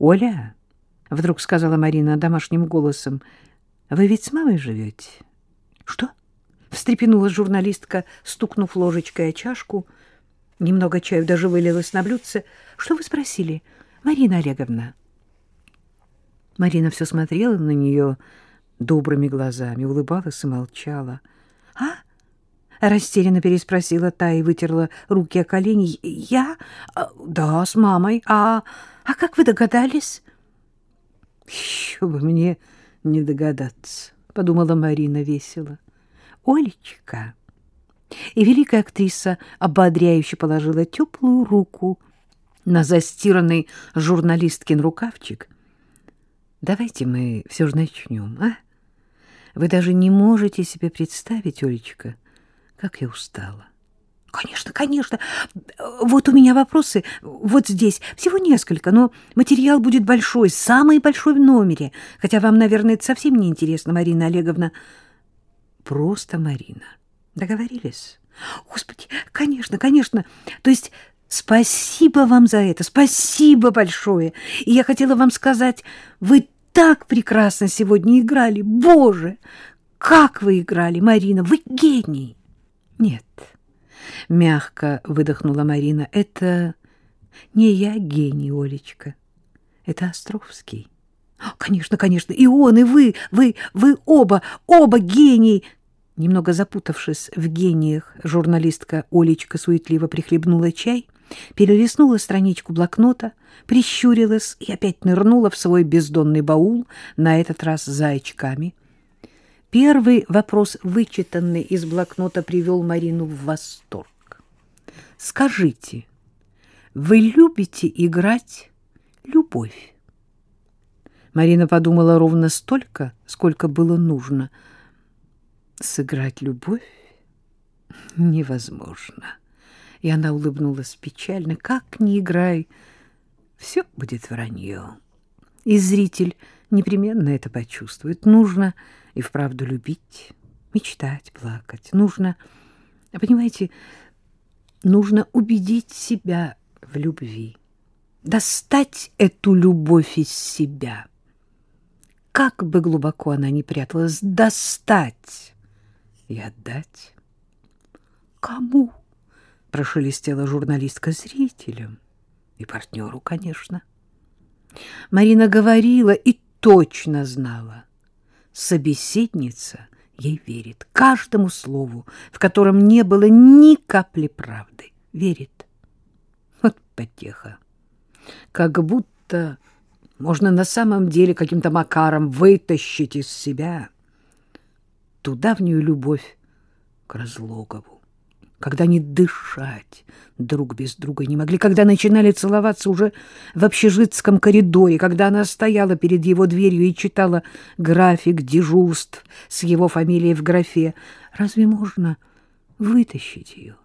Оля, — вдруг сказала Марина домашним голосом, — вы ведь с мамой живете? — Что? — встрепенулась журналистка, стукнув ложечкой о чашку. Немного чаю даже вылилось на блюдце. — Что вы спросили, Марина Олеговна? Марина все смотрела на нее добрыми глазами, улыбалась и молчала. — А? — растерянно переспросила та и вытерла руки о колени. — Я? Да, с мамой. А, а как вы догадались? — Еще бы мне не догадаться, — подумала Марина весело. — Олечка. И великая актриса ободряюще положила теплую руку на застиранный журналисткин рукавчик. — Давайте мы все же начнем, а? Вы даже не можете себе представить, Олечка, — как я устала. Конечно, конечно. Вот у меня вопросы. Вот здесь. Всего несколько, но материал будет большой, самый большой в номере. Хотя вам, наверное, это совсем не интересно, Марина Олеговна. Просто Марина. Договорились? Господи, конечно, конечно. То есть спасибо вам за это. Спасибо большое. И я хотела вам сказать, вы так прекрасно сегодня играли. Боже, как вы играли, Марина. Вы гений. Нет, мягко выдохнула Марина. Это не я гений, Олечка. Это Островский. Конечно, конечно, и он, и вы, вы, вы оба, оба гений. Немного запутавшись в гениях, журналистка Олечка суетливо прихлебнула чай, перелистнула страничку блокнота, прищурилась и опять нырнула в свой бездонный баул, на этот раз за очками. Первый вопрос, вычитанный из блокнота, привел Марину в восторг. «Скажите, вы любите играть любовь?» Марина подумала ровно столько, сколько было нужно. «Сыграть любовь невозможно». И она улыбнулась печально. «Как ни играй, все будет вранье». И зритель непременно это почувствует. Нужно и вправду любить, мечтать, плакать. Нужно, понимаете, нужно убедить себя в любви, достать эту любовь из себя. Как бы глубоко она ни пряталась, достать и отдать. Кому? Прошелестела журналистка зрителям и партнеру, конечно. Марина говорила и точно знала. Собеседница ей верит каждому слову, в котором не было ни капли правды. Верит. Вот потеха. Как будто можно на самом деле каким-то макаром вытащить из себя ту давнюю любовь к Разлогову когда они дышать друг без друга не могли, когда начинали целоваться уже в общежитском коридоре, когда она стояла перед его дверью и читала график дежурств с его фамилией в графе. Разве можно вытащить ее,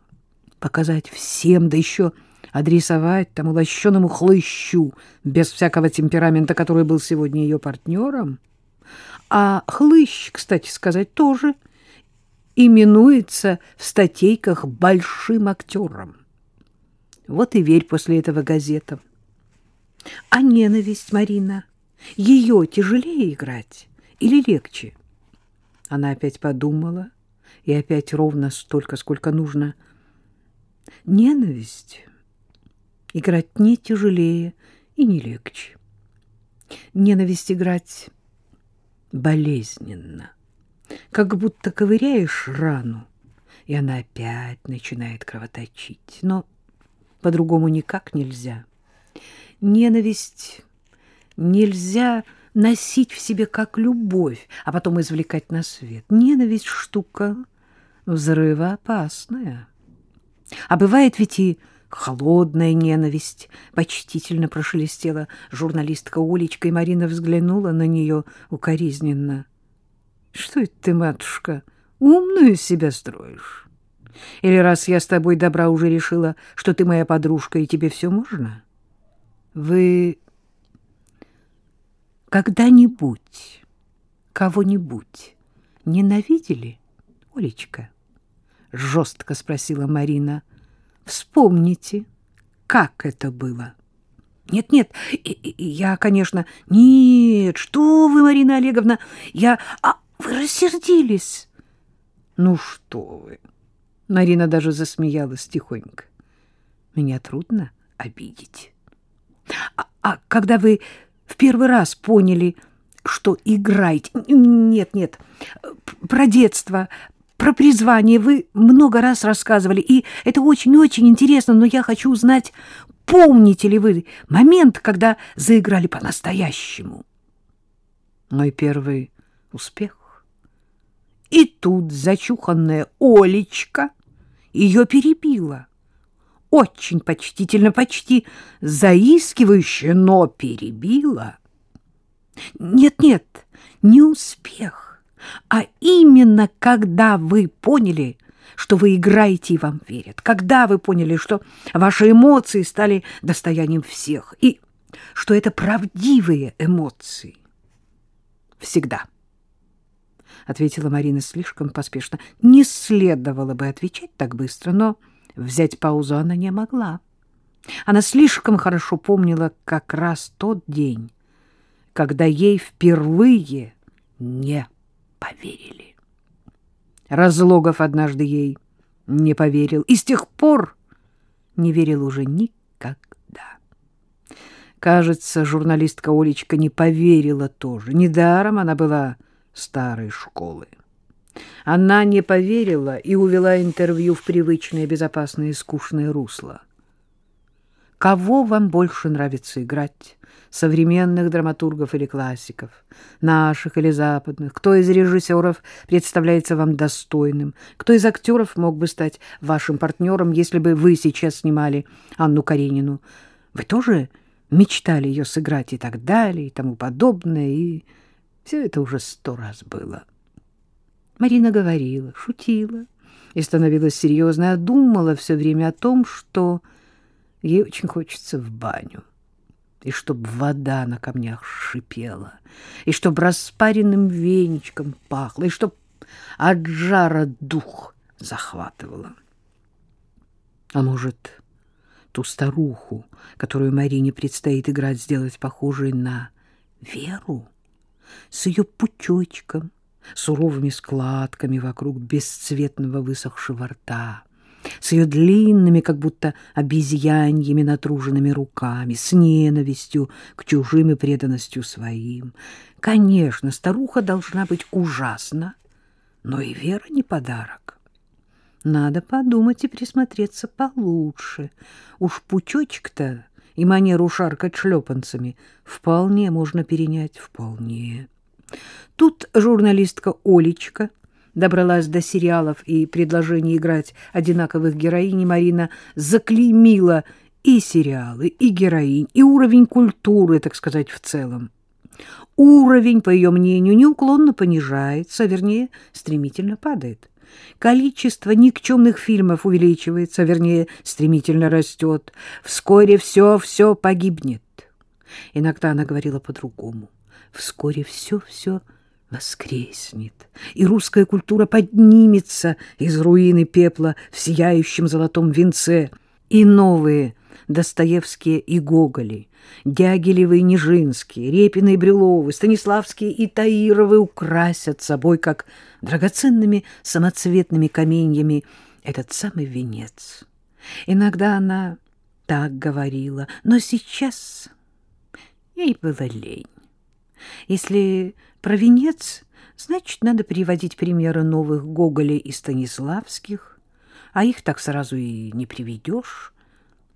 показать всем, да еще адресовать тому лощеному хлыщу без всякого темперамента, который был сегодня ее партнером? А хлыщ, кстати сказать, тоже — именуется в статейках большим актером. Вот и верь после этого газетам. А ненависть, Марина, ее тяжелее играть или легче? Она опять подумала, и опять ровно столько, сколько нужно. Ненависть играть не тяжелее и не легче. Ненависть играть болезненно как будто ковыряешь рану, и она опять начинает кровоточить. Но по-другому никак нельзя. Ненависть нельзя носить в себе как любовь, а потом извлекать на свет. Ненависть — штука взрывоопасная. А бывает ведь и холодная ненависть, почтительно прошелестела журналистка Олечка, и Марина взглянула на нее укоризненно. Что это ты, матушка, умную себя строишь? Или раз я с тобой добра уже решила, что ты моя подружка, и тебе все можно? Вы когда-нибудь кого-нибудь ненавидели, Олечка? Жестко спросила Марина. Вспомните, как это было. Нет, нет, я, конечно... Нет, что вы, Марина Олеговна, я... А вы рассердились. Ну что вы? Марина даже засмеялась тихонько. Меня трудно обидеть. А, а когда вы в первый раз поняли, что играете... Нет, нет, про детство, про призвание вы много раз рассказывали, и это очень-очень интересно, но я хочу узнать, помните ли вы момент, когда заиграли по-настоящему? Мой первый успех. И тут зачуханная Олечка ее перебила. Очень почтительно, почти заискивающе, но перебила. Нет-нет, не успех, а именно когда вы поняли, что вы играете и вам верят, когда вы поняли, что ваши эмоции стали достоянием всех, и что это правдивые эмоции. Всегда. — ответила Марина слишком поспешно. Не следовало бы отвечать так быстро, но взять паузу она не могла. Она слишком хорошо помнила как раз тот день, когда ей впервые не поверили. Разлогов однажды ей не поверил, и с тех пор не верил уже никогда. Кажется, журналистка Олечка не поверила тоже. Недаром она была старой школы. Она не поверила и увела интервью в привычное, безопасное и скучное русло. Кого вам больше нравится играть? Современных драматургов или классиков? Наших или западных? Кто из режиссеров представляется вам достойным? Кто из актеров мог бы стать вашим партнером, если бы вы сейчас снимали Анну Каренину? Вы тоже мечтали ее сыграть и так далее, и тому подобное, и... Все это уже сто раз было. Марина говорила, шутила и становилась серьезной, а думала все время о том, что ей очень хочется в баню, и чтоб вода на камнях шипела, и чтоб распаренным веничком пахло, и чтоб от жара дух захватывало. А может, ту старуху, которую Марине предстоит играть, сделать похожей на Веру? С ее пучочком, суровыми складками вокруг бесцветного высохшего рта, с ее длинными, как будто обезьяньями натруженными руками, с ненавистью к чужим и преданностью своим. Конечно, старуха должна быть ужасна, но и Вера не подарок. Надо подумать и присмотреться получше. Уж пучочек-то и манеру шаркать шлепанцами вполне можно перенять, вполне. Тут журналистка Олечка добралась до сериалов и предложений играть одинаковых героинь, Марина заклеймила и сериалы, и героинь, и уровень культуры, так сказать, в целом. Уровень, по ее мнению, неуклонно понижается, вернее, стремительно падает. Количество никчемных фильмов увеличивается, вернее, стремительно растет. Вскоре все-все погибнет. Иногда она говорила по-другому. Вскоре все-все воскреснет, и русская культура поднимется из руины пепла в сияющем золотом венце, и новые Достоевские и Гоголи, Дягилевы и Нижинские, Репины и Брюловы, Станиславские и Таировы украсят собой, как драгоценными самоцветными каменьями, этот самый венец. Иногда она так говорила, но сейчас ей было лень. Если про венец, значит, надо приводить примеры новых Гоголей и Станиславских, а их так сразу и не приведешь.